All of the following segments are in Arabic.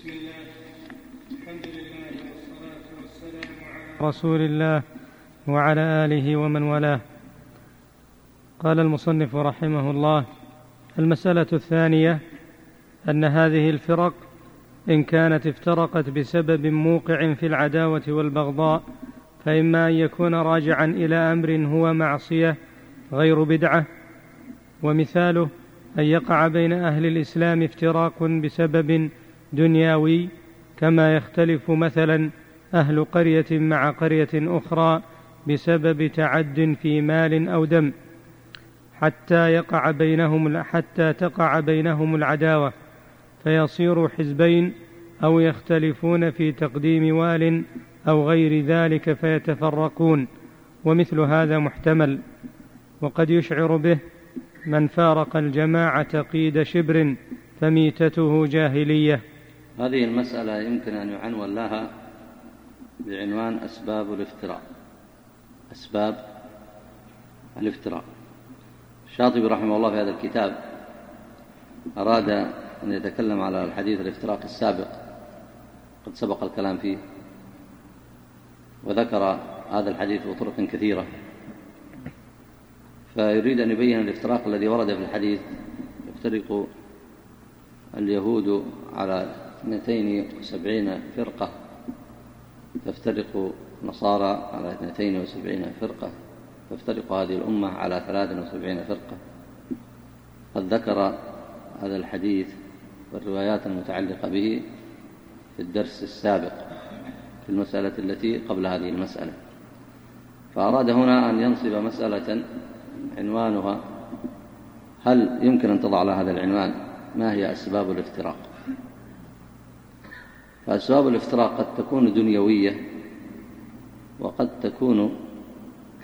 بسم الله لله والصلاة والسلام على رسول الله وعلى آله ومن والاه. قال المصنف رحمه الله المسألة الثانية أن هذه الفرق إن كانت افترقت بسبب موقع في العداوة والبغضاء فإما أن يكون راجعا إلى أمر هو معصية غير بدعة ومثاله أن يقع بين أهل الإسلام افتراق بسبب دنياوي كما يختلف مثلا أهل قرية مع قرية أخرى بسبب تعد في مال أو دم حتى يقع بينهم حتى تقع بينهم العداوة فيصيروا حزبين أو يختلفون في تقديم وال أو غير ذلك فيتفرقون ومثل هذا محتمل وقد يشعر به من فارق الجماعة قيد شبر فميتته جاهلية. هذه المسألة يمكن أن يعنون لها بعنوان أسباب الافتراء. أسباب الافتراء. الشاطبي رحمه الله في هذا الكتاب أراد أن يتكلم على الحديث الافتراق السابق. قد سبق الكلام فيه. وذكر هذا الحديث بطرق كثيرة. فيريد أن يبين الافتراق الذي ورد في الحديث. يفترق اليهود على 72 فرقة. تفترق النصارى على 72 فرقة. تفترق هذه الأمة على 73 فرقة. قد ذكر هذا الحديث والروايات المتعلقة به في الدرس السابق في المسألة التي قبل هذه المسألة. فأراد هنا أن ينصب مسألة عنوانها هل يمكن أن تضع على هذا العنوان؟ ما هي أسباب الافتراق؟ فأسباب الافتراق قد تكون دنيوية وقد تكون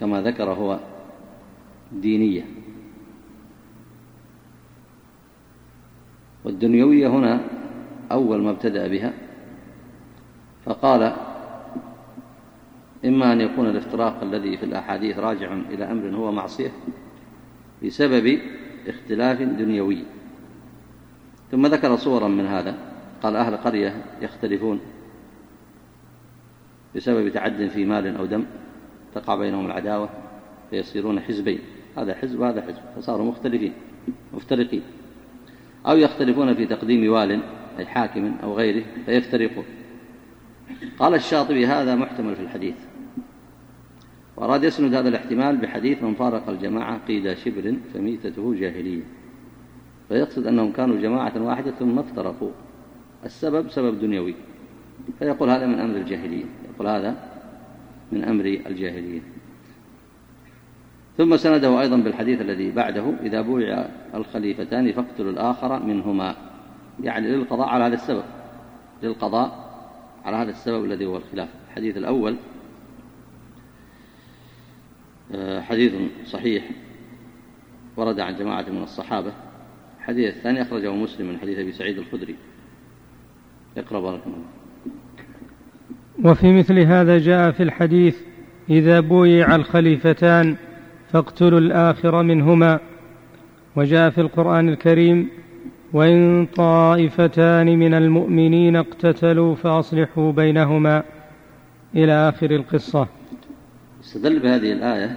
كما ذكر هو دينية. والدنيوية هنا أول ما ابتدأ بها فقال إما أن يكون الافتراق الذي في الأحاديث راجع إلى أمر هو معصية بسبب اختلاف دنيوي. ثم ذكر صورا من هذا. قال أهل قرية يختلفون بسبب تعد في مال أو دم تقع بينهم العداوة فيصيرون حزبين. هذا حزب وهذا حزب فصاروا مختلفين مفترقين. أو يختلفون في تقديم وال أي حاكم أو غيره فيفترقون. قال الشاطبي هذا محتمل في الحديث. وأراد يسند هذا الاحتمال بحديث من فارق الجماعة قيد شبر فميتته جاهلية. فيقصد أنهم كانوا جماعة واحدة ثم افترقوا. السبب سبب دنيوي. فيقول هذا من أمر الجاهلية. يقول هذا من أمر الجاهلية. ثم سنده أيضا بالحديث الذي بعده إذا بوع الخليفتان فاقتلوا الآخر منهما. يعني للقضاء على هذا السبب. للقضاء على هذا السبب الذي هو الخلاف. الحديث الأول آه، حديث صحيح ورد عن جماعة من الصحابة. الحديث الثاني أخرجه مسلم من حديث أبي سعيد الخدري. اقرأ بارك الله وفي مثل هذا جاء في الحديث إذا بويع الخليفتان فاقتلوا الآخر منهما. وجاء في القرآن الكريم وإن طائفتان من المؤمنين اقتتلوا فأصلحوا بينهما. إلى آخر القصة. استدل بهذه الآية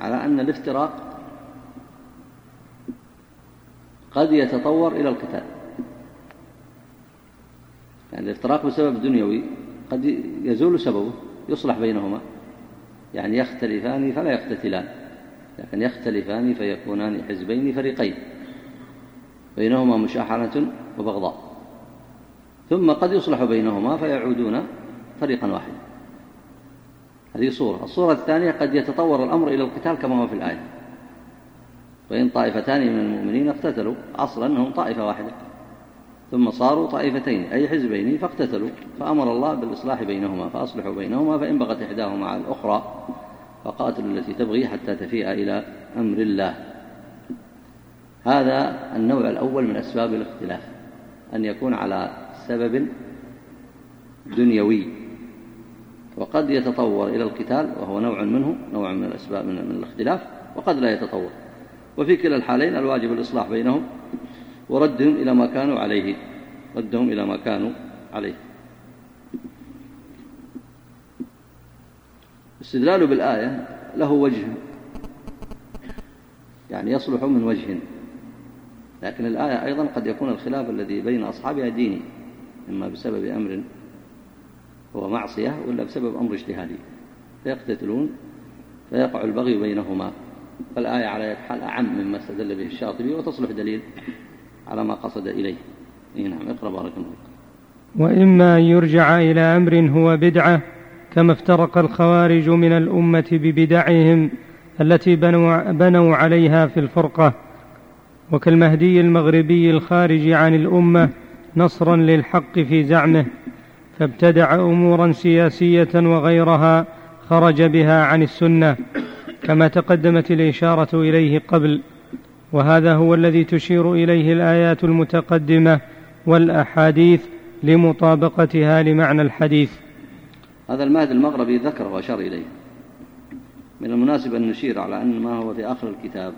على أن الافتراق قد يتطور إلى القتال. يعني الافتراق بسبب دنيوي قد يزول سببه يصلح بينهما. يعني يختلفان فلا يقتتلان. لكن يختلفان فيكونان حزبين فريقين. بينهما مشاحنة وبغضاء. ثم قد يصلح بينهما فيعودون فريقا واحدا. هذه صورة. الصورة الثانية قد يتطور الأمر إلى القتال كما هو في الآية. وإن طائفتان من المؤمنين اقتتلوا أصلا أنهم طائفة واحدة. ثم صاروا طائفتين أي حزبين فاقتتلوا فأمر الله بالإصلاح بينهما فأصلحوا بينهما فإن بغت إحداهما على الأخرى فقاتلوا التي تبغي حتى تفيء إلى أمر الله. هذا النوع الأول من أسباب الاختلاف أن يكون على سبب دنيوي وقد يتطور إلى القتال وهو نوع منه نوع من الأسباب من الاختلاف وقد لا يتطور. وفي كلا الحالين الواجب الإصلاح بينهم وردهم إلى ما كانوا عليه. ردهم إلى ما كانوا عليه. استدلاله بالآية له وجه. يعني يصلح من وجه. لكن الآية أيضا قد يكون الخلاف الذي بين أصحابها ديني إما بسبب أمر هو معصية ولا بسبب أمر اجتهادي. فيقتتلون فيقع البغي بينهما. فالآية على حال أعم مما استدل به الشاطبي وتصلح دليل على ما قصد إليه. إيه نعم اقرأ بارك الله وإما أن يرجع إلى أمر هو بدعة كما افترق الخوارج من الأمة ببدعهم التي بنوا, بنوا عليها في الفرقة. وكالمهدي المغربي الخارج عن الأمة نصرا للحق في زعمه فابتدع أمورا سياسية وغيرها خرج بها عن السنة كما تقدمت الإشارة إليه قبل. وهذا هو الذي تشير إليه الآيات المتقدمة والأحاديث لمطابقتها لمعنى الحديث. هذا المهد المغربي ذكر وأشار إليه. من المناسب أن نشير على أن ما هو في آخر الكتاب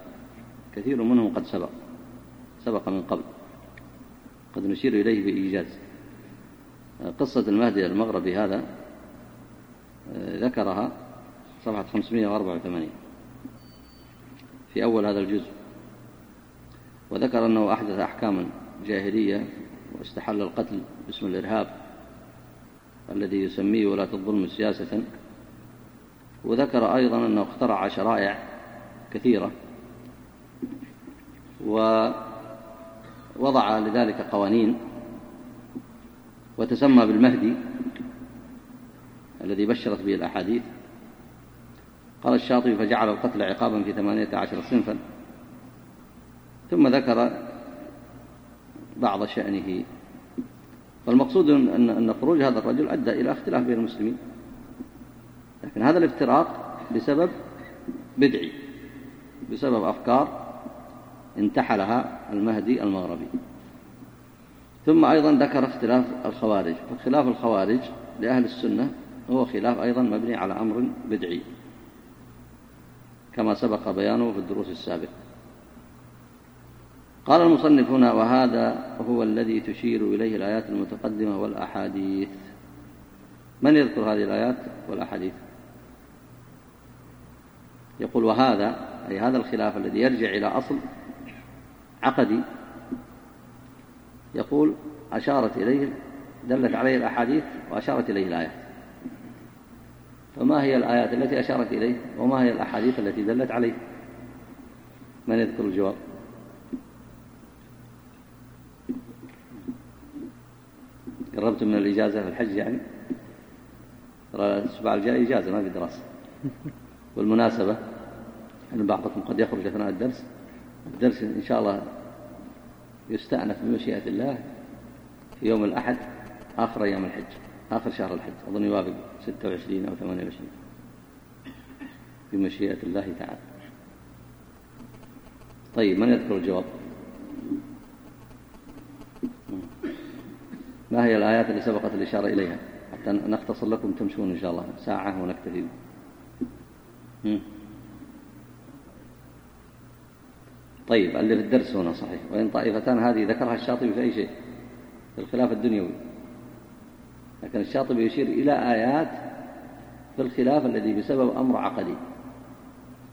كثير منه قد سبق سبق من قبل. قد نشير إليه بإيجاز. قصة المهدي المغربي هذا ذكرها صفحة 584 في أول هذا الجزء. وذكر أنه أحدث أحكاما جاهلية واستحل القتل باسم الإرهاب الذي يسميه ولاة الظلم سياسة. وذكر أيضا أنه اخترع شرائع كثيرة ووضع لذلك قوانين وتسمى بالمهدي الذي بشرت به الأحاديث. قال الشاطبي فجعل القتل عقابا في ثمانية عشر صنفا ثم ذكر بعض شأنه. فالمقصود أن أن خروج هذا الرجل أدى إلى اختلاف بين المسلمين. لكن هذا الافتراق بسبب بدعي بسبب أفكار انتحلها المهدي المغربي. ثم أيضا ذكر اختلاف الخوارج. فخلاف الخوارج لأهل السنة هو خلاف أيضا مبني على أمر بدعي كما سبق بيانه في الدروس السابقة. قال المصنف هنا وهذا هو الذي تشير إليه الآيات المتقدمة والأحاديث. من يذكر هذه الآيات والأحاديث؟ يقول وهذا أي هذا الخلاف الذي يرجع إلى أصل عقدي يقول أشارت إليه دلت عليه الأحاديث وأشارت إليه الآيات. فما هي الآيات التي أشارت إليه؟ وما هي الأحاديث التي دلت عليه؟ من يذكر الجواب؟ قربت من الإجازة في الحج يعني؟ ترى الأسبوع الجاي إجازة ما في دراسة. والمناسبة أن بعضكم قد يخرج أثناء الدرس. الدرس إن شاء الله يستأنف بمشيئة الله في يوم الأحد آخر أيام الحج آخر شهر الحج. أظن يوافق 26 أو 28 بمشيئة الله تعالى. طيب من يذكر الجواب؟ ما هي الآيات اللي سبقت الإشارة إليها؟ حتى نختصر لكم تمشون إن شاء الله. ساعة ونكتفي. طيب اللي في الدرس هنا صحيح. وإن طائفتان هذه ذكرها الشاطبي في أي شيء؟ في الخلاف الدنيوي. لكن الشاطبي يشير إلى آيات في الخلاف الذي بسبب أمر عقدي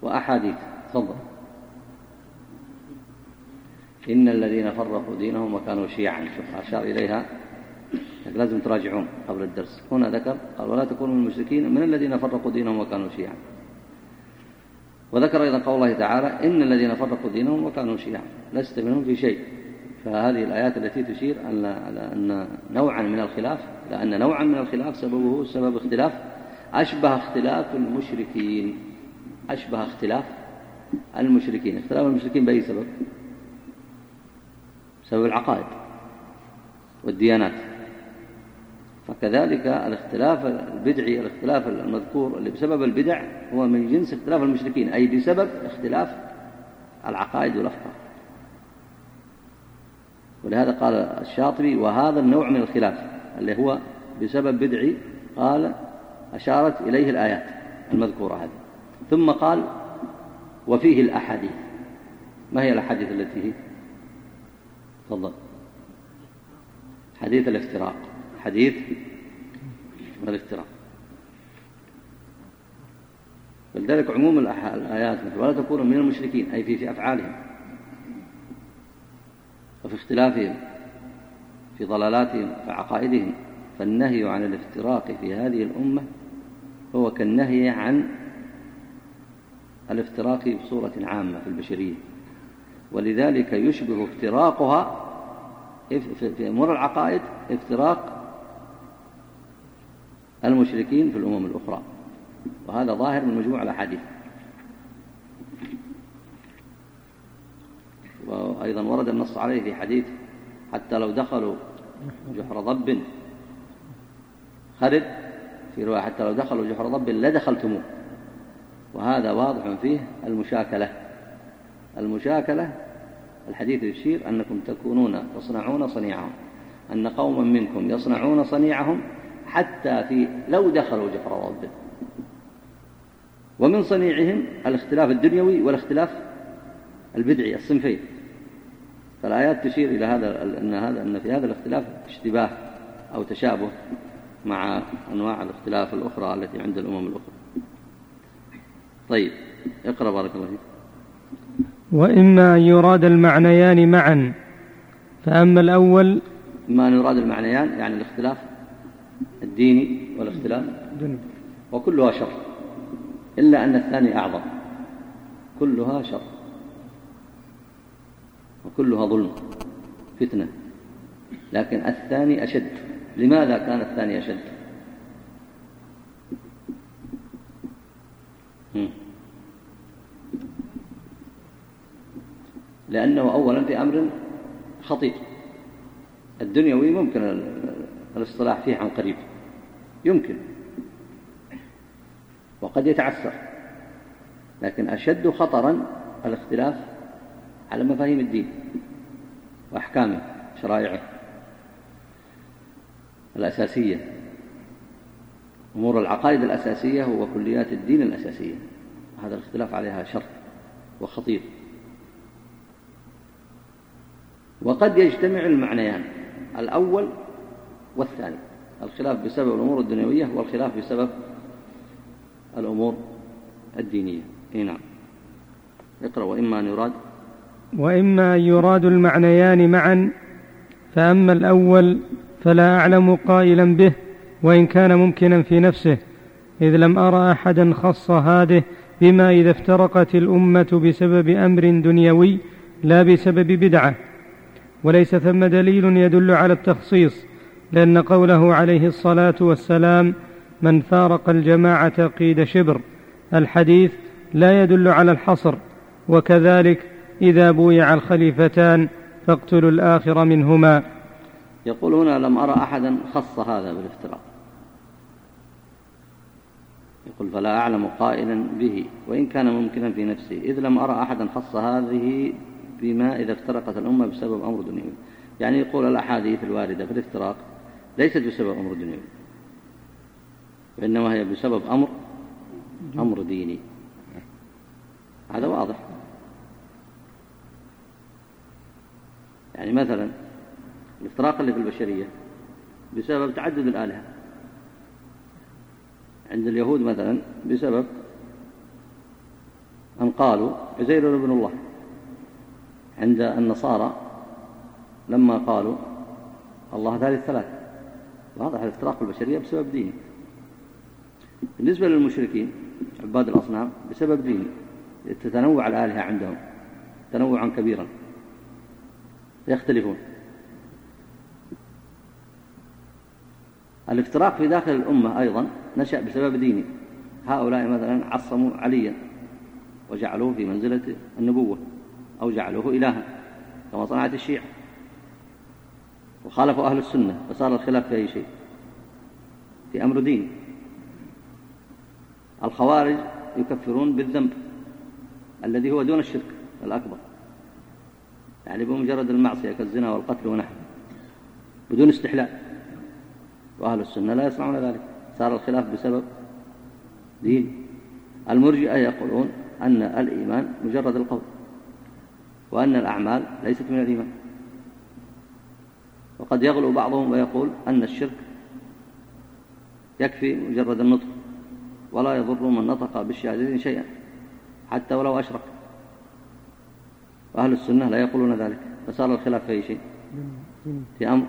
وأحاديث. تفضل. إن الذين فرقوا دينهم وكانوا شيعا. شوف أشار إليها. لازم تراجعون قبل الدرس. هنا ذكر قال ولا تكونوا من المشركين من الذين فرقوا دينهم وكانوا شيعا. وذكر أيضا قول الله تعالى إن الذين فرقوا دينهم وكانوا شيعا. لست منهم في شيء. فهذه الآيات التي تشير على أن نوعا من الخلاف لأن نوعا من الخلاف سببه سبب اختلاف أشبه اختلاف المشركين. أشبه اختلاف المشركين. اختلاف المشركين بأي سبب؟ سبب العقائد والديانات. فكذلك الاختلاف البدعي الاختلاف المذكور اللي بسبب البدع هو من جنس اختلاف المشركين أي بسبب اختلاف العقائد والأفكار. ولهذا قال الشاطبي وهذا النوع من الخلاف اللي هو بسبب بدعي قال أشارت إليه الآيات المذكورة هذه. ثم قال وفيه الأحاديث. ما هي الأحاديث التي هي تفضل. حديث الافتراق. الحديث والافتراق ولذلك عموم الآيات مثل ولا تكونوا من المشركين أي في, في أفعالهم وفي اختلافهم في ضلالاتهم في عقائدهم. فالنهي عن الافتراق في هذه الأمة هو كالنهي عن الافتراق بصورة عامة في البشرية. ولذلك يشبه افتراقها في أمور العقائد افتراق المشركين في الأمم الأخرى. وهذا ظاهر من مجموع الأحاديث. وأيضا ورد النص عليه في حديث حتى لو دخلوا جحر ضب خرد في رواية حتى لو دخلوا جحر ضب لدخلتموه. وهذا واضح فيه المشاكلة. المشاكلة الحديث يشير أنكم تكونون تصنعون صنيعهم أن قوما منكم يصنعون صنيعهم حتى في لو دخلوا جحر ضب ومن صنيعهم الاختلاف الدنيوي والاختلاف البدعي الصنفين فالآيات تشير إلى هذا أن هذا أن في هذا الاختلاف اشتباه أو تشابه مع أنواع الاختلاف الأخرى التي عند الأمم الأخرى. طيب اقرأ بارك الله فيك. وإما أن يراد المعنيان معا فأما الأول إما أن يراد المعنيان يعني الاختلاف الديني والاختلاف وكلها شر. إلا أن الثاني أعظم. كلها شر. وكلها ظلم. فتنة. لكن الثاني أشد. لماذا كان الثاني أشد؟ لأنه أولا في أمر خطير. الدنيوي ممكن الاصطلاح فيه عن قريب. يمكن. وقد يتعسر. لكن أشد خطرا الاختلاف على مفاهيم الدين وأحكامه شرائعه الأساسية. أمور العقائد الأساسية وكليات الدين الأساسية. هذا الاختلاف عليها شر وخطير. وقد يجتمع المعنيان. الأول والثاني الخلاف بسبب الأمور الدنيوية والخلاف بسبب الأمور الدينية. إيه نعم. اقرأ وإما أن يراد. وإما أن يراد المعنيان معا فأما الأول فلا أعلم قائلا به وإن كان ممكنا في نفسه إذ لم أرى أحدا خص هذه بما إذا افترقت الأمة بسبب أمر دنيوي لا بسبب بدعة وليس ثم دليل يدل على التخصيص. لأن قوله عليه الصلاة والسلام من فارق الجماعة قيد شبر الحديث لا يدل على الحصر وكذلك إذا بويع الخليفتان فاقتلوا الآخر منهما. يقول هنا لم أرى أحدا خص هذا بالافتراق يقول فلا أعلم قائلا به وإن كان ممكنا في نفسه إذ لم أرى أحدا خص هذه بما إذا افترقت الأمة بسبب أمر دنيوي يعني يقول الأحاديث الواردة في الافتراق ليست بسبب أمر دنيوي وإنما هي بسبب أمر أمر ديني. هذا واضح. يعني مثلا الافتراق اللي في البشرية بسبب تعدد الآلهة. عند اليهود مثلا بسبب أن قالوا عزير ابن الله. عند النصارى لما قالوا الله ثالث ثلاث واضح الافتراق البشرية بسبب ديني بالنسبة للمشركين عباد الأصنام بسبب ديني تتنوع الآلهة عندهم تنوعا كبيرا. يختلفون. الافتراق في داخل الأمة أيضا نشأ بسبب ديني هؤلاء مثلا عصموا عليا وجعلوه في منزلة النبوة أو جعلوه إلها كما صنعت الشيعة. وخالفوا أهل السنة فصار الخلاف في أي شيء. في أمر ديني الخوارج يكفرون بالذنب الذي هو دون الشرك الأكبر. يعني بمجرد المعصية كالزنا والقتل ونحن بدون استحلال. وأهل السنة لا يصنعون ذلك. صار الخلاف بسبب دين. المرجئة يقولون أن الإيمان مجرد القول. وأن الأعمال ليست من الإيمان. وقد يغلو بعضهم ويقول أن الشرك يكفي مجرد النطق ولا يضر من نطق بالشهادتين شيئا حتى ولو أشرك. وأهل السنة لا يقولون ذلك فصار الخلاف في شيء؟ في أمر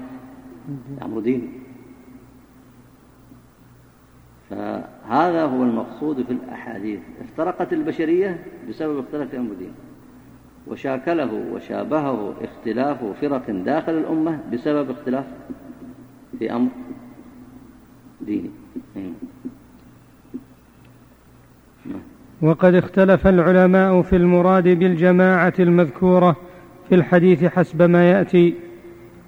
في أمر ديني فهذا هو المقصود في الأحاديث. افترقت البشرية بسبب اختلاف أمر ديني وشاكله وشابهه اختلاف فرق داخل الأمة بسبب اختلاف في أمر ديني. وقد اختلف العلماء في المراد بالجماعة المذكورة في الحديث حسب ما يأتي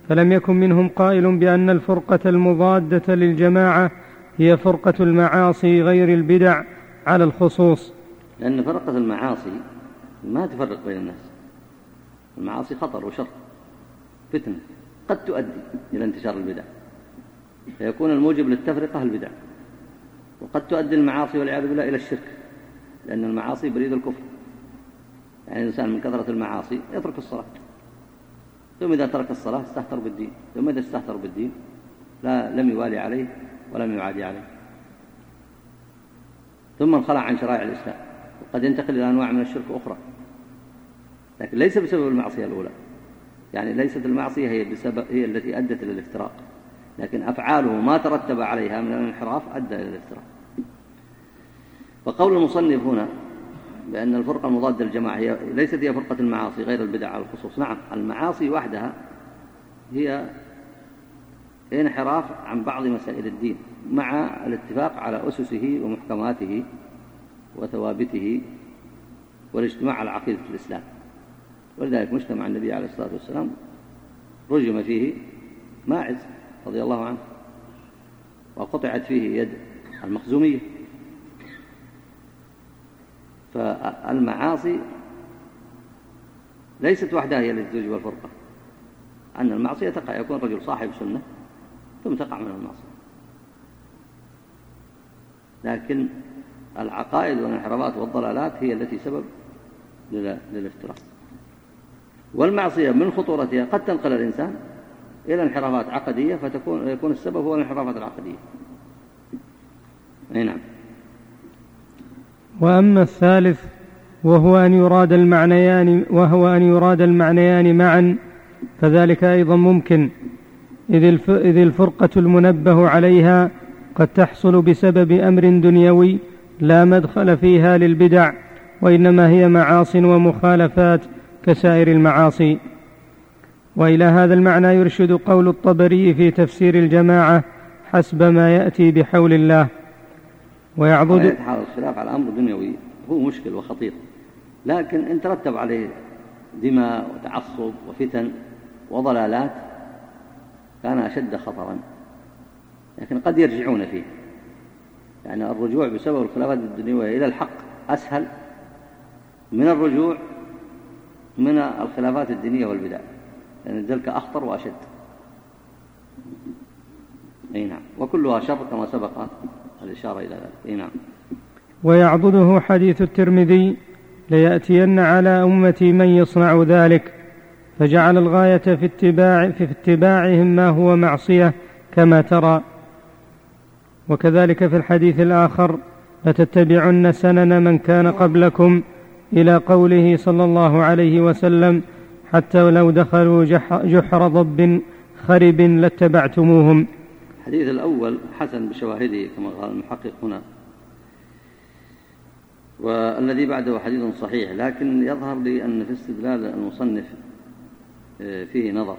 فلم يكن منهم قائل بأن الفرقة المضادة للجماعة هي فرقة المعاصي غير البدع على الخصوص. لأن فرقة المعاصي ما تفرق بين الناس. المعاصي خطر وشر فتنة قد تؤدي إلى انتشار البدع. فيكون الموجب للتفرقة البدع. وقد تؤدي المعاصي والعياذ بالله إلى الشرك لأن المعاصي بريد الكفر. يعني الإنسان من كثرة المعاصي يترك الصلاة. ثم إذا ترك الصلاة استهتر بالدين. ثم إذا استهتر بالدين لا لم يوالي عليه ولم يعادي عليه. ثم انخلع عن شرائع الإسلام. وقد ينتقل إلى أنواع من الشرك أخرى. لكن ليس بسبب المعصية الأولى. يعني ليست المعصية هي, بسبب هي التي أدت إلى الافتراق. لكن أفعاله ما ترتب عليها من الانحراف أدى إلى الافتراق. وقول المصنف هنا بأن الفرقة المضادة للجماعة هي ليست هي فرقة المعاصي غير البدع على الخصوص نعم المعاصي وحدها هي انحراف عن بعض مسائل الدين مع الاتفاق على أسسه ومحكماته. وثوابته والاجتماع على عقيدة الإسلام. ولذلك مجتمع النبي عليه الصلاة والسلام رجم فيه ماعز رضي الله عنه وقطعت فيه يد المخزومية. فالمعاصي ليست وحدها هي التي توجب الفرقة أن المعصية تقع يكون رجل صاحب سنة ثم تقع منه المعصية. لكن العقائد والانحرافات والضلالات هي التي سبب للافتراق. والمعصية من خطورتها قد تنقل الإنسان إلى انحرافات عقدية فتكون يكون السبب هو الانحرافات العقدية. أي نعم. وأما الثالث وهو أن يراد المعنيان وهو أن يراد المعنيان معا فذلك أيضا ممكن إذ الفرقة المنبه عليها قد تحصل بسبب أمر دنيوي لا مدخل فيها للبدع وإنما هي معاص ومخالفات كسائر المعاصي. وإلى هذا المعنى يرشد قول الطبري في تفسير الجماعة حسب ما يأتي بحول الله. ويعبد حال الخلاف على أمر دنيوي هو مشكل وخطير. لكن إن ترتب عليه دماء وتعصب وفتن وضلالات كان أشد خطرا. لكن قد يرجعون فيه. يعني الرجوع بسبب الخلافات الدنيوية إلى الحق أسهل من الرجوع من الخلافات الدينية والبدع لأن ذلك أخطر وأشد. أي نعم. وكلها شر كما سبق الإشارة إلى ذلك. أي نعم. ويعضده حديث الترمذي ليأتين على أمتي من يصنع ذلك فجعل الغاية في اتباع في اتباعهم ما هو معصية كما ترى. وكذلك في الحديث الآخر لتتبعن سنن من كان قبلكم إلى قوله صلى الله عليه وسلم حتى لو دخلوا جحر ضب خرب لاتبعتموهم. الحديث الأول حسن بشواهده كما قال المحقق هنا. والذي بعده حديث صحيح لكن يظهر لي أن في استدلال المصنف آه، فيه نظر.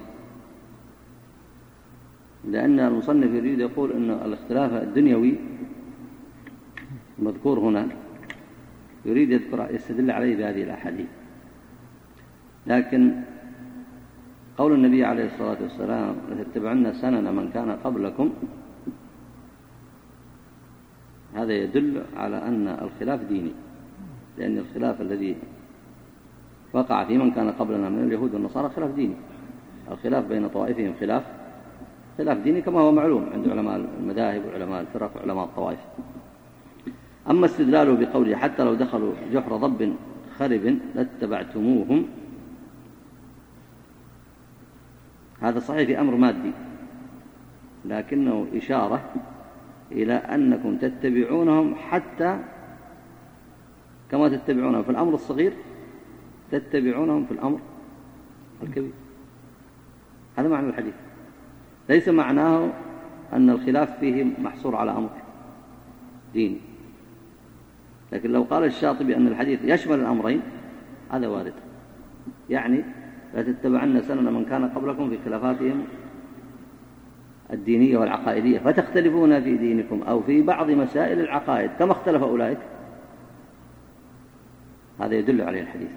لأن المصنف يريد يقول أن الاختلاف الدنيوي المذكور هنا يريد يذكر يستدل عليه بهذه الأحاديث. لكن قول النبي عليه الصلاة والسلام لتتبعن سنن من كان قبلكم هذا يدل على أن الخلاف ديني لأن الخلاف الذي وقع في من كان قبلنا من اليهود والنصارى خلاف ديني. الخلاف بين طوائفهم خلاف خلاف ديني كما هو معلوم عند علماء المذاهب وعلماء الفرق وعلماء الطوائف. أما استدلاله بقوله حتى لو دخلوا جحر ضب خرب لاتبعتموهم. هذا صحيح في أمر مادي لكنه إشارة إلى أنكم تتبعونهم حتى كما تتبعونهم في الأمر الصغير تتبعونهم في الأمر الكبير. هذا معنى الحديث. ليس معناه أن الخلاف فيه محصور على أمر ديني. لكن لو قال الشاطبي أن الحديث يشمل الأمرين هذا وارد. يعني لا تتبعن سنن من كان قبلكم في خلافاتهم الدينية والعقائدية فتختلفون في دينكم أو في بعض مسائل العقائد كما اختلف أولئك. هذا يدل عليه الحديث.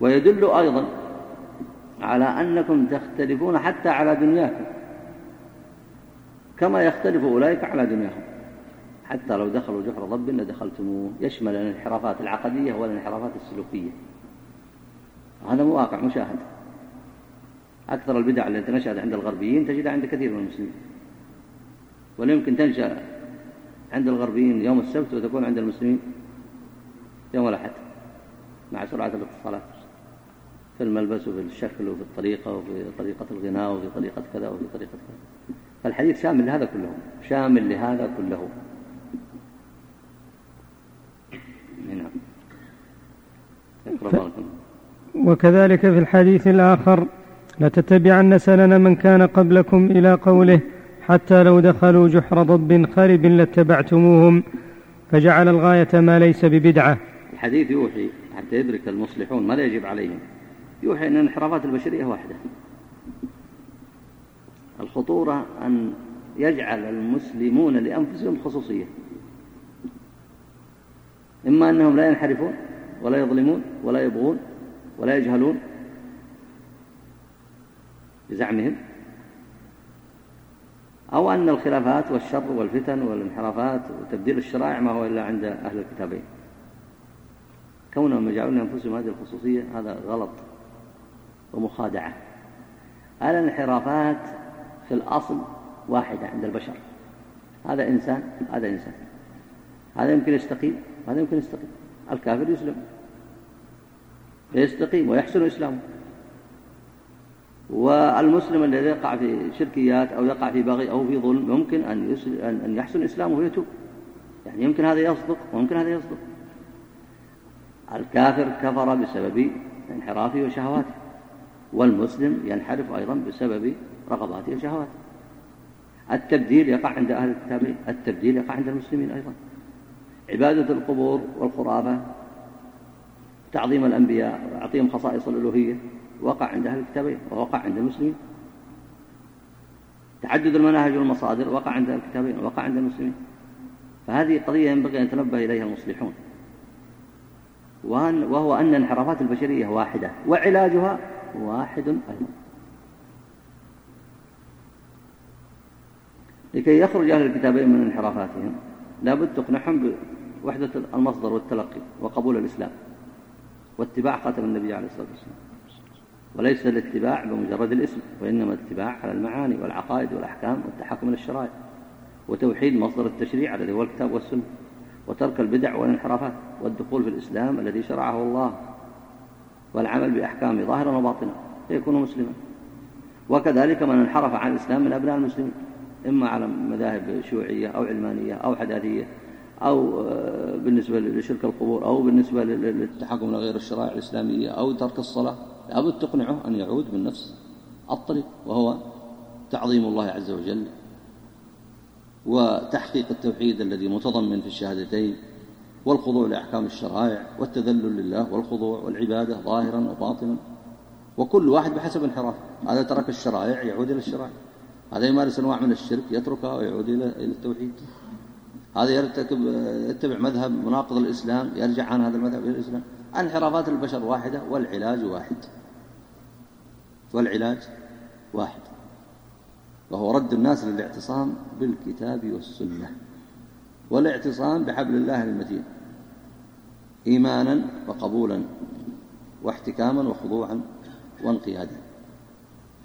ويدل أيضا على أنكم تختلفون حتى على دنياكم. كما يختلف أولئك على دنياهم. حتى لو دخلوا جحر ضب لدخلتموه. يشمل الانحرافات العقدية والانحرافات السلوكية. هذا مواقع مشاهد أكثر البدع التي نشأت عند الغربيين تجدها عند كثير من المسلمين. ولا يمكن تنشأ عند الغربيين يوم السبت وتكون عند المسلمين يوم الأحد مع سرعة الاتصالات. في الملبس وفي الشكل وفي الطريقة وفي طريقة الغناء وفي طريقة كذا وفي طريقة كذا. فالحديث شامل لهذا كله شامل لهذا كله. نعم. ف... وكذلك في الحديث الآخر لتتبعن سنن من كان قبلكم إلى قوله حتى لو دخلوا جحر ضب خرب لاتبعتموهم فجعل الغاية ما ليس ببدعة. الحديث يوحي حتى يدرك المصلحون ما لا يجب عليهم. يوحي أن الانحرافات البشرية واحدة. الخطورة أن يجعل المسلمون لأنفسهم خصوصية. إما أنهم لا ينحرفون ولا يظلمون ولا يبغون ولا يجهلون بزعمهم أو أن الخلافات والشر والفتن والانحرافات وتبديل الشرائع ما هو إلا عند أهل الكتابين. كونهم يجعلون أنفسهم هذه الخصوصية هذا غلط. ومخادعة. الانحرافات في الأصل واحدة عند البشر. هذا إنسان هذا إنسان. هذا يمكن يستقيم هذا يمكن يستقيم. الكافر يسلم. فيستقيم ويحسن إسلامه. والمسلم الذي يقع في شركيات أو يقع في بغي أو في ظلم يمكن أن, أن يحسن إسلامه ويتوب. يعني يمكن هذا يصدق ويمكن هذا يصدق. الكافر كفر بسبب انحرافه وشهواته. والمسلم ينحرف أيضا بسبب رغباته وشهواته التبديل يقع عند أهل الكتابين التبديل يقع عند المسلمين أيضا. عبادة القبور والخرافة تعظيم الأنبياء وأعطيهم خصائص الألوهية وقع عند أهل الكتابين ووقع عند المسلمين. تعدد المناهج والمصادر وقع عند الكتابين ووقع عند المسلمين. فهذه قضية ينبغي أن يتنبه إليها المصلحون. وهو أن الانحرافات البشرية واحدة وعلاجها واحد أيضا. لكي يخرج أهل الكتابين من انحرافاتهم لابد تقنعهم بوحدة المصدر والتلقي وقبول الإسلام واتباع خاتم النبي عليه الصلاة والسلام. وليس الاتباع بمجرد الاسم وإنما الاتباع على المعاني والعقائد والأحكام والتحكم للشرائع وتوحيد مصدر التشريع الذي هو الكتاب والسنة وترك البدع والانحرافات والدخول في الإسلام الذي شرعه الله. والعمل بأحكامه ظاهرا وباطنا فيكون مسلما. وكذلك من انحرف عن الإسلام من أبناء المسلمين إما على مذاهب شيوعية أو علمانية أو حداثية أو آه، بالنسبة لشرك القبور أو بالنسبة للتحكم لغير الشرائع الإسلامية أو ترك الصلاة لابد تقنعه أن يعود من نفس الطريق وهو تعظيم الله عز وجل وتحقيق التوحيد الذي متضمن في الشهادتين. والخضوع لأحكام الشرائع والتذلل لله والخضوع والعبادة ظاهرا وباطنا. وكل واحد بحسب انحرافه هذا ترك الشرائع يعود إلى الشرائع. هذا يمارس أنواع من الشرك يتركها ويعود إلى التوحيد. هذا يرتكب يتبع مذهب مناقض الإسلام يرجع عن هذا المذهب إلى الإسلام. انحرافات البشر واحدة والعلاج واحد. والعلاج واحد. وهو رد الناس للاعتصام بالكتاب والسنة. والاعتصام بحبل الله المتين. إيمانا وقبولا واحتكاما وخضوعا وانقيادا.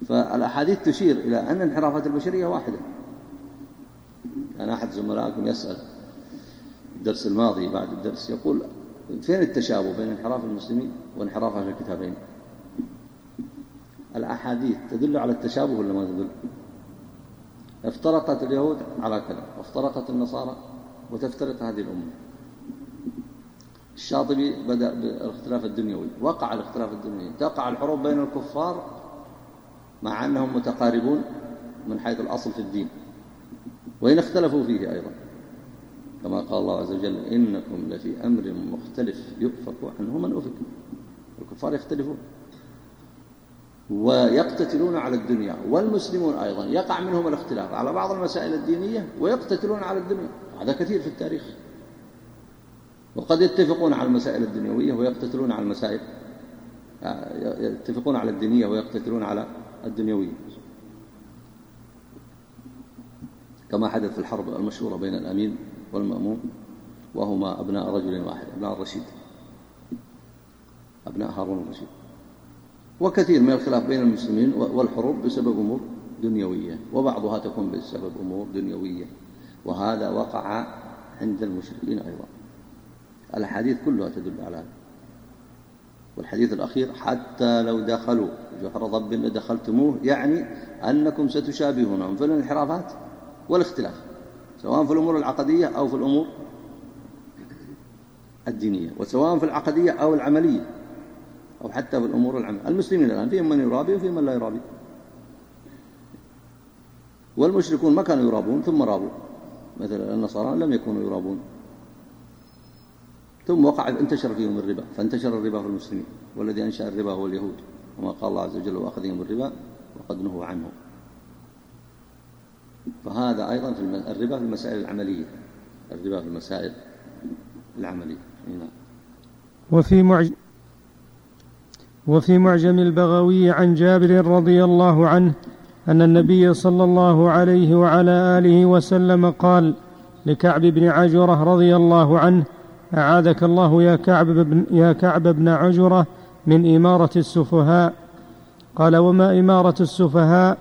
فالأحاديث تشير إلى أن انحرافات البشرية واحدة. كان أحد زملائكم يسأل الدرس الماضي بعد الدرس يقول فين التشابه بين انحراف المسلمين وانحراف أهل الكتابين؟ الأحاديث تدل على التشابه ولا ما تدل؟ افترقت اليهود على كذا وافترقت النصارى وتفترق هذه الأمة. الشاطبي بدأ بالاختلاف الدنيوي وقع الاختلاف الدنيوي تقع الحروب بين الكفار مع أنهم متقاربون من حيث الأصل في الدين. وإن اختلفوا فيه أيضا كما قال الله عز وجل إنكم لفي أمر مختلف يؤفك عنه من أفك. الكفار يختلفون ويقتتلون على الدنيا والمسلمون أيضا يقع منهم الاختلاف على بعض المسائل الدينية ويقتتلون على الدنيا. هذا كثير في التاريخ. وقد يتفقون على المسائل الدنيوية ويقتتلون على المسائل يتفقون على الدينية ويقتتلون على الدنيوية. كما حدث في الحرب المشهورة بين الأمين والمأمون وهما أبناء رجل واحد أبناء الرشيد أبناء هارون الرشيد. وكثير من الخلاف بين المسلمين والحروب بسبب أمور دنيوية وبعضها تكون بسبب أمور دنيوية وهذا وقع عند المشركين أيضا. الحديث كلها تدل على هذا. والحديث الأخير حتى لو دخلوا جحر ضب لدخلتموه يعني أنكم ستشابهونهم. في الانحرافات والاختلاف سواء في الأمور العقدية أو في الأمور الدينية وسواء في العقدية أو العملية أو حتى في الأمور العملية المسلمين الآن فيهم من يرابي وفيهم من لا يرابي. والمشركون ما كانوا يرابون ثم رابوا. مثلا النصارى لم يكونوا يرابون. ثم وقع انتشر فيهم الربا فانتشر الربا في المسلمين والذي أنشأ الربا هو اليهود وما قال الله عز وجل وأخذهم الربا وقد نهوا عنه. فهذا أيضا في الربا في المسائل العملية الربا في المسائل العملية. نعم. وفي معج وفي معجم البغوي عن جابر رضي الله عنه أن النبي صلى الله عليه وعلى آله وسلم قال لكعب بن عجرة رضي الله عنه أعاذك الله يا كعب بن, يا كعب بن عجرة من إمارة السفهاء. قال وما إمارة السفهاء؟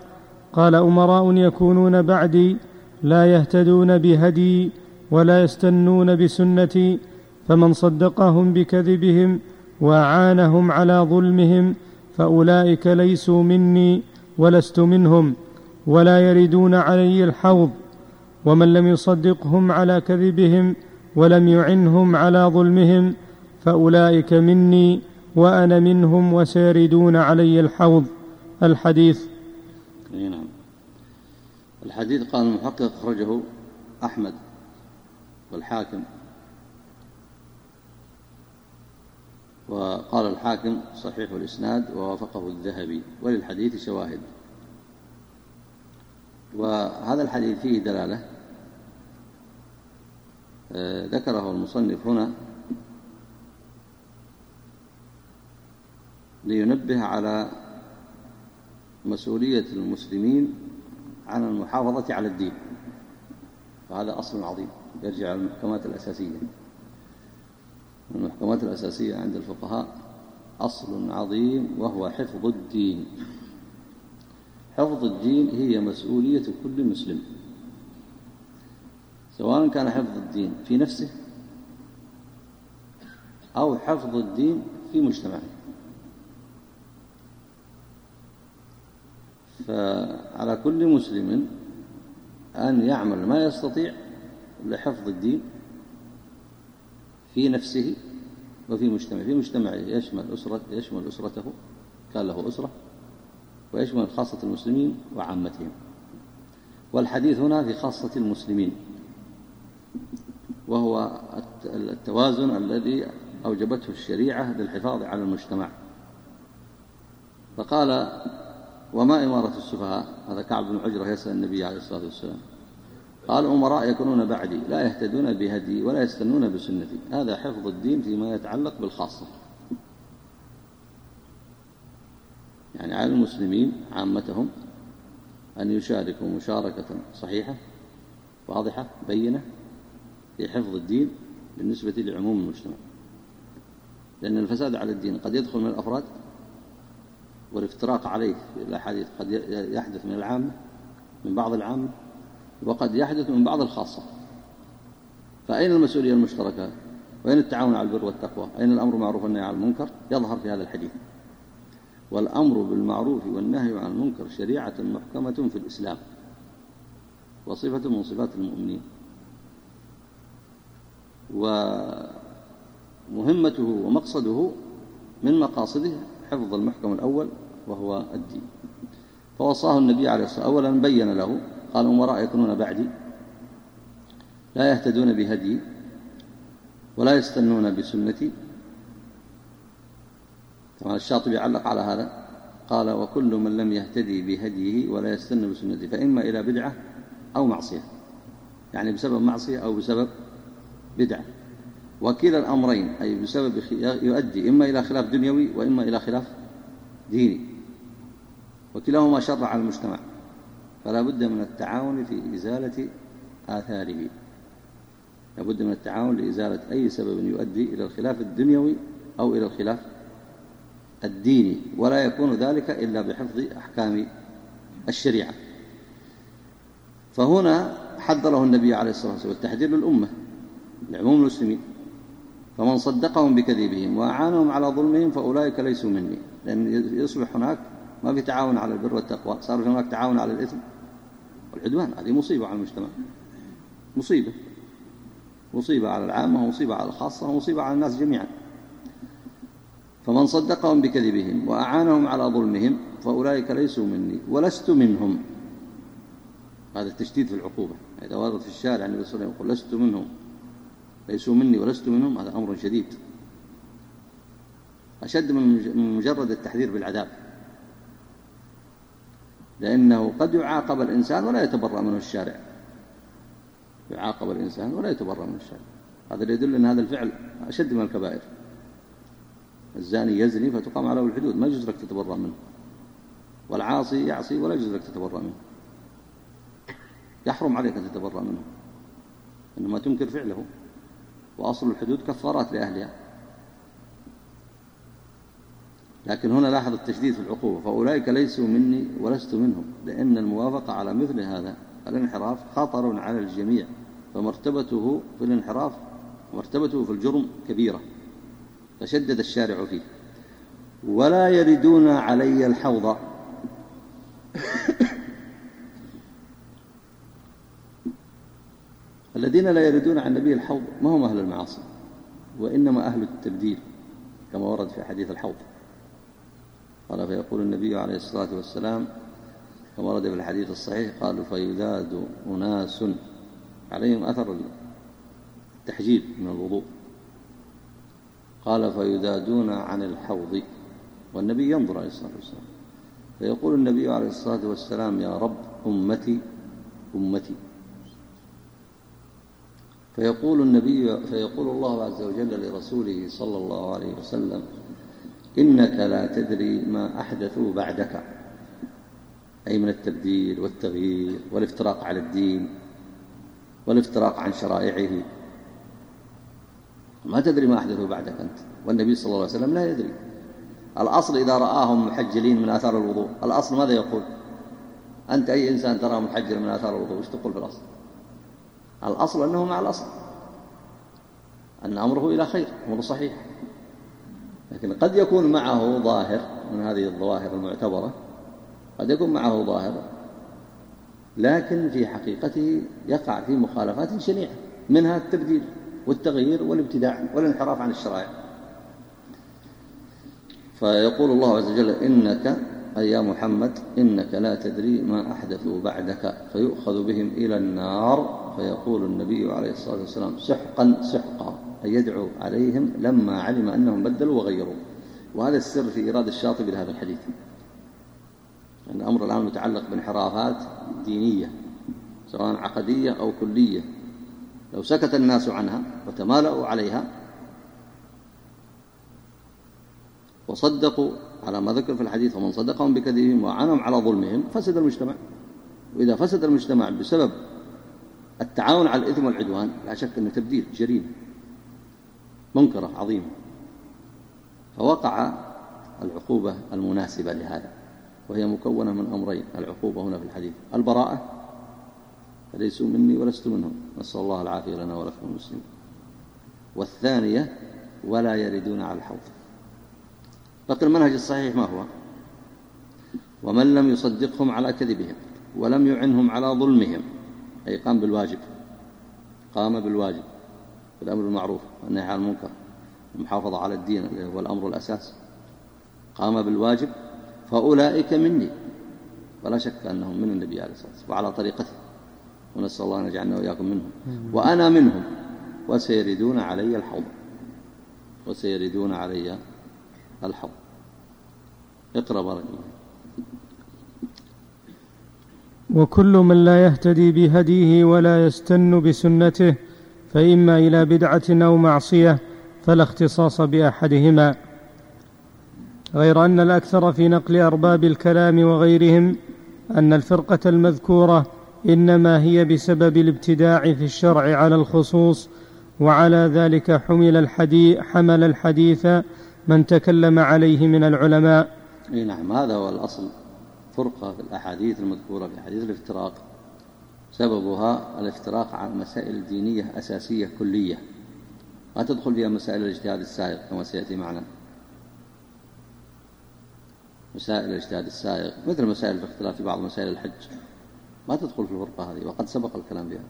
قال أمراء يكونون بعدي لا يهتدون بهدي ولا يستنون بسنتي فمن صدقهم بكذبهم وأعانهم على ظلمهم فأولئك ليسوا مني ولست منهم ولا يردون علي الحوض ومن لم يصدقهم على كذبهم ولم يعنهم على ظلمهم فأولئك مني وأنا منهم وسيردون علي الحوض. الحديث. نعم. الحديث قال المحقق أخرجه أحمد والحاكم. وقال الحاكم صحيح الإسناد ووافقه الذهبي وللحديث شواهد. وهذا الحديث فيه دلالة آه، ذكره المصنف هنا لينبه على مسؤولية المسلمين عن المحافظة على الدين. وهذا أصل عظيم يرجع المحكمات الأساسية. المحكمات الأساسية عند الفقهاء أصل عظيم وهو حفظ الدين. حفظ الدين هي مسؤولية كل مسلم. سواء كان حفظ الدين في نفسه أو حفظ الدين في مجتمعه. فعلى كل مسلم أن يعمل ما يستطيع لحفظ الدين في نفسه وفي مجتمعه. في مجتمعه يشمل أسرة يشمل أسرته كان له أسرة ويشمل خاصة المسلمين وعامتهم. والحديث هنا في خاصة المسلمين. وهو التوازن الذي أوجبته الشريعة للحفاظ على المجتمع. فقال وما إمارة السفهاء؟ هذا كعب بن عجرة يسأل النبي عليه الصلاة والسلام. قال أمراء يكونون بعدي لا يهتدون بهدي ولا يستنون بسنتي. هذا حفظ الدين فيما يتعلق بالخاصة. يعني على المسلمين عامتهم أن يشاركوا مشاركة صحيحة واضحة بينة في حفظ الدين بالنسبة لعموم المجتمع. لأن الفساد على الدين قد يدخل من الأفراد والافتراق عليه في الأحاديث قد يحدث من العامة من بعض العامة وقد يحدث من بعض الخاصة. فأين المسؤولية المشتركة؟ وأين التعاون على البر والتقوى؟ أين الأمر معروف والنهي عن المنكر؟ يظهر في هذا الحديث. والأمر بالمعروف والنهي عن المنكر شريعة محكمة في الإسلام وصفة من صفات المؤمنين. ومهمته ومقصده من مقاصده حفظ المحكم الأول وهو الدين. فوصاه النبي عليه الصلاة والسلام أولا بين له قال أمراء يكونون بعدي لا يهتدون بهدي ولا يستنون بسنتي. كما الشاطبي علق على هذا قال وكل من لم يهتدي بهديه ولا يستن بسنته فإما إلى بدعة أو معصية. يعني بسبب معصية أو بسبب بدعة. وكلا الأمرين أي بسبب يؤدي إما إلى خلاف دنيوي وإما إلى خلاف ديني. وكلاهما شر على المجتمع. فلا بد من التعاون في إزالة آثاره. لا بد من التعاون لإزالة أي سبب يؤدي إلى الخلاف الدنيوي أو إلى الخلاف الديني. ولا يكون ذلك إلا بحفظ أحكام الشريعة. فهنا حذره النبي عليه الصلاة والسلام والتحذير للأمة. لعموم المسلمين فمن صدقهم بكذبهم وأعانهم على ظلمهم فأولئك ليسوا مني. لأن يصبح هناك ما في تعاون على البر والتقوى صار هناك تعاون على الإثم والعدوان. هذه مصيبة على المجتمع. مصيبة. مصيبة على العامة ومصيبة على الخاصة ومصيبة على الناس جميعا. فمن صدقهم بكذبهم وأعانهم على ظلمهم فأولئك ليسوا مني ولست منهم. هذا التشديد في العقوبة. إذا ورد في الشارع النبي صلى الله عليه وسلم يقول لست منهم. ليسوا مني ولست منهم هذا أمر شديد. أشد من مجرد التحذير بالعذاب. لأنه قد يعاقب الإنسان ولا يتبرأ منه الشارع. يعاقب الإنسان ولا يتبرأ منه الشارع. هذا يدل أن هذا الفعل أشد من الكبائر. الزاني يزني فتقام عليه الحدود ما يجوز لك تتبرأ منه. والعاصي يعصي ولا يجوز لك تتبرأ منه. يحرم عليك أن تتبرأ منه. إنما تنكر فعله. وأصل الحدود كفارات لأهلها. لكن هنا لاحظ التشديد في العقوبة فأولئك ليسوا مني ولست منهم لأن الموافقة على مثل هذا الانحراف خطر على الجميع فمرتبته في الانحراف مرتبته في الجرم كبيرة فشدد الشارع فيه. ولا يردون علي الحوض. الذين لا يردون عن النبي الحوض ما هم أهل المعاصي؟ وإنما أهل التبديل كما ورد في حديث الحوض. قال فيقول النبي عليه الصلاة والسلام كما ورد في الحديث الصحيح قالوا فيذاد أناس عليهم أثر التحجيب من الوضوء. قال فيذادون عن الحوض. والنبي ينظر عليه الصلاة والسلام. فيقول النبي عليه الصلاة والسلام يا رب أمتي أمتي. فيقول النبي فيقول الله عز وجل لرسوله صلى الله عليه وسلم إنك لا تدري ما أحدثوا بعدك أي من التبديل والتغيير والافتراق على الدين والافتراق عن شرائعه. ما تدري ما أحدثوا بعدك أنت. والنبي صلى الله عليه وسلم لا يدري. الأصل إذا رآهم محجلين من آثار الوضوء الأصل ماذا يقول؟ أنت أي إنسان تراه محجل من آثار الوضوء وش تقول بالأصل؟ الأصل أنه مع الأصل. أن أمره إلى خير أمره صحيح لكن قد يكون معه ظاهر من هذه الظواهر المعتبرة قد يكون معه ظاهر لكن في حقيقته يقع في مخالفات شنيعة منها التبديل والتغيير والابتداع والانحراف عن الشرائع. فيقول الله عز وجل إنك أي يا محمد إنك لا تدري ما أحدثوا بعدك فيؤخذ بهم إلى النار. فيقول النبي عليه الصلاة والسلام سحقا سحقا أي يدعو عليهم لما علم أنهم بدلوا وغيروا. وهذا السر في إيراد الشاطبي لهذا الحديث. أن الأمر الآن متعلق بانحرافات دينية سواء عقدية أو كلية. لو سكت الناس عنها وتمالأوا عليها وصدقوا على ما ذكر في الحديث ومن صدقهم بكذبهم وعنهم على ظلمهم فسد المجتمع. وإذا فسد المجتمع بسبب التعاون على الإثم والعدوان لا شك أنه تبديل جريمة منكرة عظيمة. فوقع العقوبة المناسبة لهذا وهي مكونة من أمرين العقوبة هنا في الحديث البراءة فليسوا مني ولست منهم نسأل الله العافية لنا ولكم المسلمين. والثانية ولا يردون على الحوض. لكن المنهج الصحيح ما هو؟ ومن لم يصدقهم على كذبهم ولم يعنهم على ظلمهم أي قام بالواجب قام بالواجب بالأمر المعروف والنهي عن المنكر المحافظة على الدين هو الأمر الأساس. قام بالواجب فأولئك مني. ولا شك أنهم من النبي عليه الصلاة والسلام. وعلى طريقته. ونسأل الله أن يجعلنا وإياكم منهم. وأنا منهم. وسيردون علي الحوض. وسيردون علي الحوض. اقرأ بارك الله وكل من لا يهتدي بهديه ولا يستن بسنته فإما إلى بدعة أو معصية فلا اختصاص بأحدهما. غير أن الأكثر في نقل أرباب الكلام وغيرهم أن الفرقة المذكورة إنما هي بسبب الابتداع في الشرع على الخصوص وعلى ذلك حمل الحديث حمل الحديث من تكلم عليه من العلماء. اي نعم هذا هو الأصل. فرقة في الأحاديث المذكورة في حديث الافتراق. سببها الافتراق على مسائل دينية أساسية كلية. ما تدخل فيها مسائل الاجتهاد السائق كما سيأتي معنا. مسائل الاجتهاد السائق مثل مسائل الاختلاف في بعض مسائل الحج. ما تدخل في الفرقة هذه وقد سبق الكلام بها.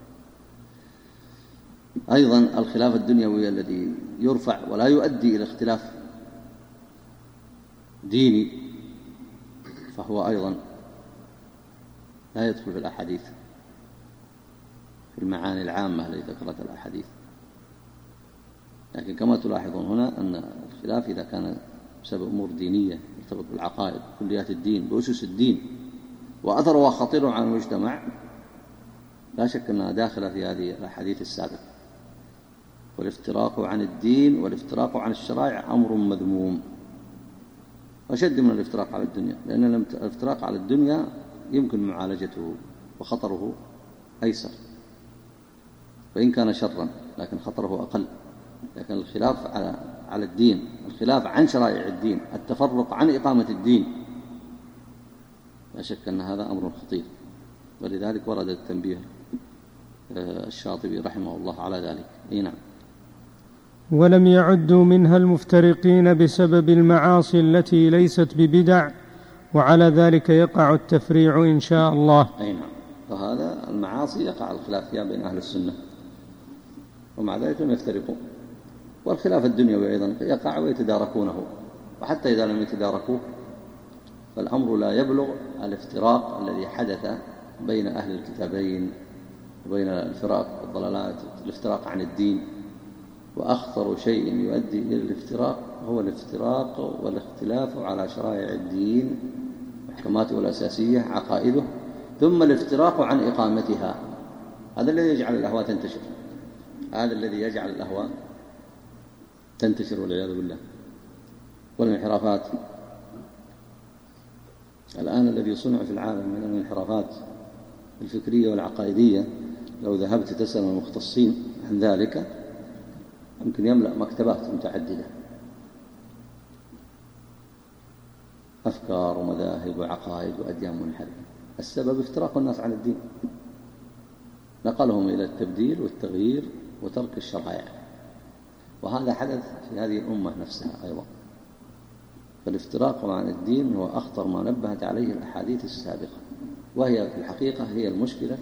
أيضا الخلاف الدنيوي الذي يرفع ولا يؤدي إلى اختلاف ديني فهو أيضا لا يدخل في الأحاديث في المعاني العامة التي ذكرت الأحاديث. لكن كما تلاحظون هنا أن الخلاف إذا كان بسبب أمور دينية مرتبط بالعقائد كليات الدين بأسس الدين وأثرها خطير على المجتمع لا شك أنها داخلة في هذه الأحاديث السابقة. والافتراق عن الدين والافتراق عن الشرائع أمر مذموم. أشد من الافتراق على الدنيا لأن الافتراق على الدنيا يمكن معالجته وخطره أيسر. وإن كان شرا لكن خطره أقل. لكن الخلاف على على الدين الخلاف عن شرائع الدين التفرق عن إقامة الدين لا شك أن هذا أمر خطير. ولذلك ورد التنبيه آه، الشاطبي رحمه الله على ذلك. أي نعم. ولم يعدوا منها المفترقين بسبب المعاصي التي ليست ببدع وعلى ذلك يقع التفريع إن شاء الله. أي نعم. فهذا المعاصي يقع الخلاف فيها بين أهل السنة ومع ذلك لم يفترقوا. والخلاف الدنيوي أيضا يقع ويتداركونه وحتى إذا لم يتداركوه فالأمر لا يبلغ الافتراق الذي حدث بين أهل الكتابين وبين الفراق والضلالات الافتراق عن الدين. وأخطر شيء يؤدي إلى الافتراق هو الافتراق والاختلاف على شرائع الدين محكماته الأساسية عقائده ثم الافتراق عن إقامتها. هذا الذي يجعل الأهواء تنتشر. هذا الذي يجعل الأهواء تنتشر والعياذ بالله. والانحرافات. الآن الذي صنع في العالم من الانحرافات الفكرية والعقائدية لو ذهبت تسأل المختصين عن ذلك يمكن يملأ مكتبات متعددة. أفكار ومذاهب وعقائد وأديان منحرفة. السبب افتراق الناس عن الدين. نقلهم إلى التبديل والتغيير وترك الشرائع. وهذا حدث في هذه الأمة نفسها أيضا. فالافتراق عن الدين هو أخطر ما نبهت عليه الأحاديث السابقة. وهي في الحقيقة هي المشكلة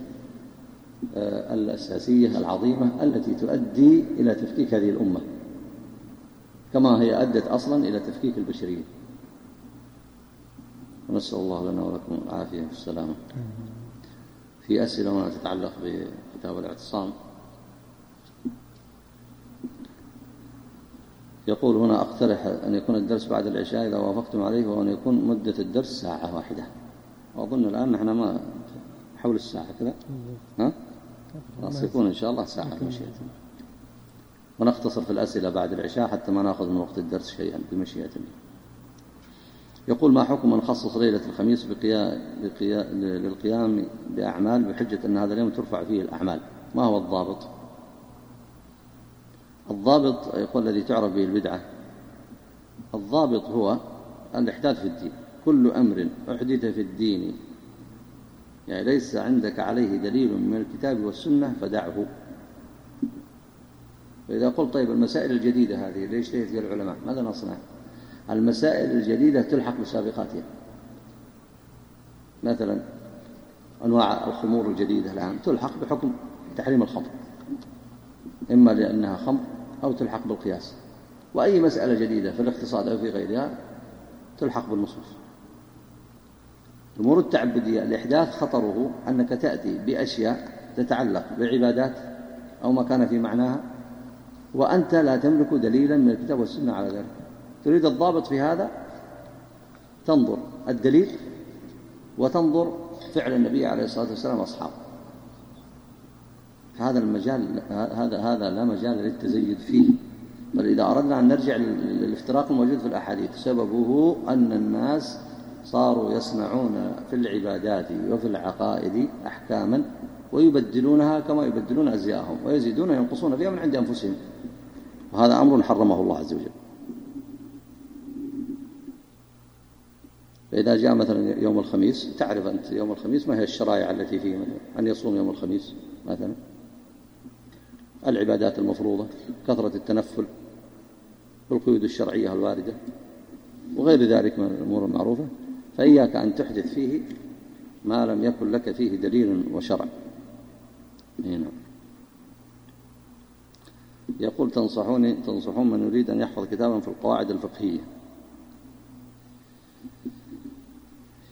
الأساسية العظيمة التي تؤدي إلى تفكيك هذه الأمة كما هي أدت أصلا إلى تفكيك البشرية. ونسأل الله لنا ولكم العافية والسلامة. في أسئلة هنا تتعلق بكتاب الاعتصام. يقول هنا أقترح أن يكون الدرس بعد العشاء إذا وافقتم عليه وأن يكون مدة الدرس ساعة واحدة. وأظن الآن نحن ما حول الساعة كذا. ها؟ خلاص يكون إن شاء الله ساعة بمشيئة ونختصر في الأسئلة بعد العشاء حتى ما نأخذ من وقت الدرس شيئا بمشيئة. الله يقول ما حكم من خصص ليلة الخميس بقيام للقيام بأعمال بحجة أن هذا اليوم ترفع فيه الأعمال؟ ما هو الضابط؟ الضابط يقول الذي تعرف به البدعة الضابط هو الإحداث في الدين. كل أمر أحدث في الدين يعني ليس عندك عليه دليل من الكتاب والسنة فدعه. فإذا قلت طيب المسائل الجديدة هذه ليش تهت فيها العلماء؟ ماذا نصنع؟ المسائل الجديدة تلحق بسابقاتها. مثلا أنواع الخمور الجديدة الآن تلحق بحكم تحريم الخمر. إما لأنها خمر أو تلحق بالقياس. وأي مسألة جديدة في الاقتصاد أو في غيرها تلحق بالنصوص. الأمور التعبدية الإحداث خطره أنك تأتي بأشياء تتعلق بالعبادات أو ما كان في معناها وأنت لا تملك دليلا من الكتاب والسنة على ذلك. تريد الضابط في هذا؟ تنظر. الدليل؟ وتنظر فعل النبي عليه الصلاة والسلام وأصحابه. هذا المجال هذا هذا لا مجال للتزيد فيه. بل إذا أردنا أن نرجع للافتراق الموجود في الأحاديث سببه أن الناس صاروا يصنعون في العبادات وفي العقائد أحكاما ويبدلونها كما يبدلون أزياءهم ويزيدون وينقصون فيها من عند أنفسهم. وهذا أمر حرمه الله عز وجل. فإذا جاء مثلا يوم الخميس تعرف أنت يوم الخميس ما هي الشرائع التي فيه مثلا أن يصوم يوم الخميس مثلا؟ العبادات المفروضة كثرة التنفل والقيود الشرعية الواردة وغير ذلك من الأمور المعروفة. فإياك أن تحدث فيه ما لم يكن لك فيه دليل وشرع. هنا. يقول تنصحوني تنصحون من يريد أن يحفظ كتابا في القواعد الفقهية.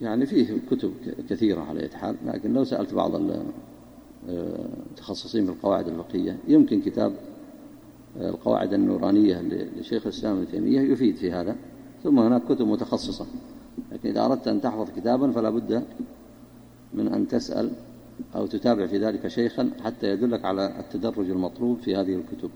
يعني فيه كتب كثيرة على حال لكن لو سألت بعض المتخصصين في القواعد الفقهية يمكن كتاب القواعد النورانية لشيخ الإسلام ابن تيمية يفيد في هذا ثم هناك كتب متخصصة. لكن إذا أردت أن تحفظ كتابا فلا بد من أن تسأل أو تتابع في ذلك شيخا حتى يدلك على التدرج المطلوب في هذه الكتب.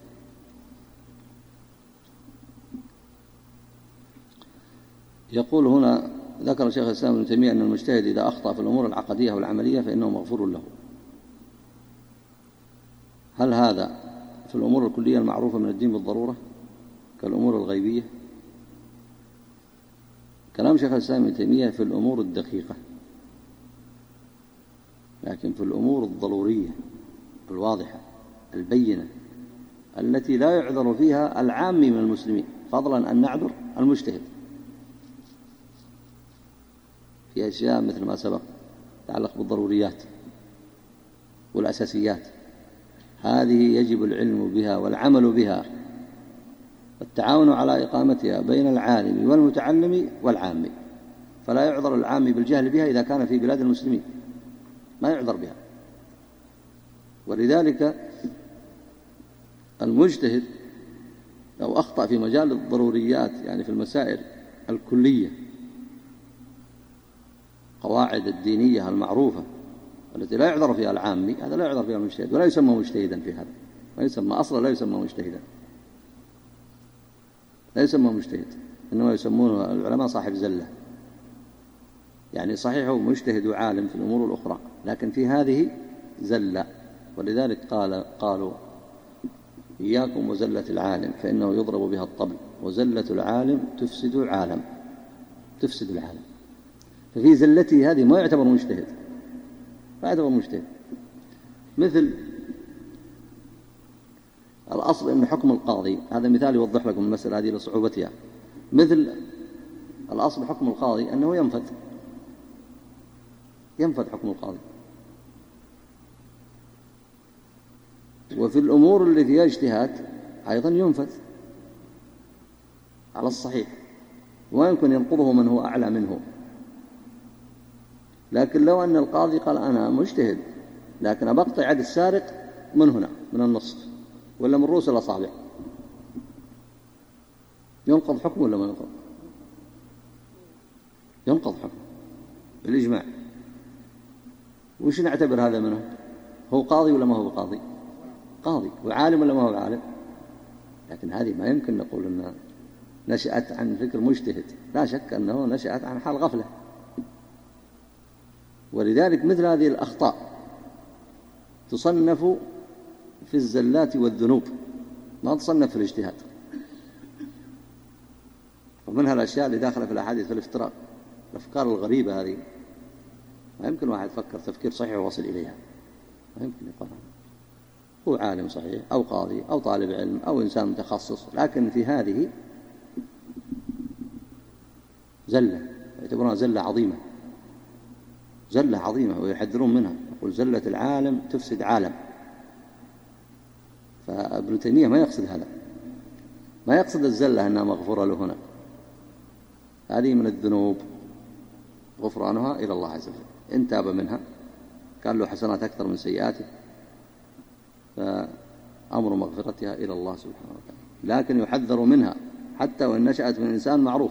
يقول هنا ذكر شيخ الإسلام ابن تيمية أن المجتهد إذا أخطأ في الأمور العقدية والعملية فإنه مغفور له. هل هذا في الأمور الكلية المعروفة من الدين بالضرورة كالأمور الغيبية؟ كلام شيخ الإسلام ابن تيمية في الأمور الدقيقة لكن في الأمور الضرورية الواضحة البينة التي لا يعذر فيها العامي من المسلمين فضلا أن نعذر المجتهد. في أشياء مثل ما سبق تتعلق بالضروريات والأساسيات هذه يجب العلم بها والعمل بها. والتعاون على إقامتها بين العالم والمتعلم والعام فلا يعذر العام بالجهل بها إذا كان في بلاد المسلمين. ما يعذر بها. ولذلك المجتهد لو أخطأ في مجال الضروريات يعني في المسائل الكلية قواعد الدينية المعروفة التي لا يعذر فيها العامي هذا لا يعذر فيها المجتهد ولا يسمى مجتهدا في هذا. ما يسمى أصلا لا يسمى مجتهدا. لا يسمى مجتهد إنما يسمونه العلماء صاحب زلة. يعني صحيح هو مجتهد وعالم في الأمور الأخرى لكن في هذه زلة. ولذلك قال قالوا إياكم وزلة العالم فإنه يضرب بها الطبل. وزلة العالم تفسد العالم تفسد العالم. ففي زلته هذه ما يعتبر مجتهد ما يعتبر مجتهد. مثل الأصل أن حكم القاضي. هذا مثال يوضح لكم المسألة هذه لصعوبتها. مثل الأصل حكم القاضي أنه ينفذ ينفذ حكم القاضي. وفي الأمور اللي فيها اجتهاد أيضا ينفذ على الصحيح. وما يمكن ينقضه من هو أعلى منه. لكن لو أن القاضي قال أنا مجتهد لكن أبقطع يد السارق من هنا من النصف. ولا من رؤوس الأصابع ينقض حكم ولا ما ينقض؟ ينقض حكم بالإجماع. وش نعتبر هذا منه؟ هو قاضي ولا ما هو قاضي؟ قاضي. وعالم ولا ما هو عالم؟ لكن هذه ما يمكن نقول أنها نشأت عن فكر مجتهد. لا شك أنه نشأت عن حال غفلة. ولذلك مثل هذه الأخطاء تصنف في الزلات والذنوب. ما تصنف في الاجتهاد. ومنها الأشياء اللي داخلة في الأحاديث في الافتراء الأفكار الغريبة هذه. ما يمكن واحد يفكر تفكير صحيح ويصل إليها. ما يمكن يقول هو عالم صحيح أو قاضي أو طالب علم أو إنسان متخصص. لكن في هذه زلة. يعتبرونها زلة عظيمة. زلة عظيمة ويحذرون منها. يقول زلة العالم تفسد عالم. فابن تيمية ما يقصد هذا. ما يقصد الزلة أنها مغفورة له هنا. هذه من الذنوب غفرانها إلى الله عز وجل. إن تاب منها كان له حسنات أكثر من سيئاته فأمر مغفرتها إلى الله سبحانه وتعالى. لكن يحذر منها حتى وإن نشأت من إنسان معروف.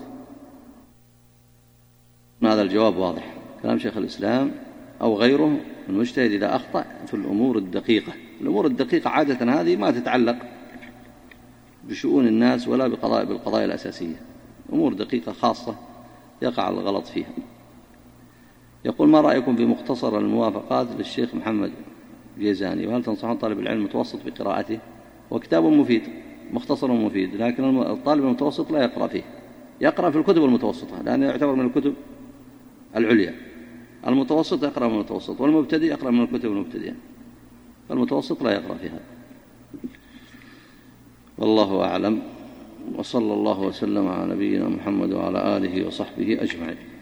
هذا الجواب واضح. كلام شيخ الإسلام أو غيره المجتهد إذا أخطأ في الأمور الدقيقة. الأمور الدقيقة عادة هذه ما تتعلق بشؤون الناس ولا بقضايا بالقضايا الأساسية. أمور دقيقة خاصة يقع الغلط فيها. يقول ما رأيكم في مختصر الموافقات للشيخ محمد جيزاني؟ وهل تنصحون طالب العلم المتوسط بقراءته؟ هو كتاب مفيد مختصر مفيد لكن الطالب المتوسط لا يقرأ فيه. يقرأ في الكتب المتوسطة لأنه يعتبر من الكتب العليا. المتوسط يقرأ من المتوسط والمبتدئ يقرأ من الكتب المبتدئة. فالمتوسط لا يقرأ فيها. والله أعلم. وصلى الله وسلم على نبينا محمد وعلى آله وصحبه أجمعين.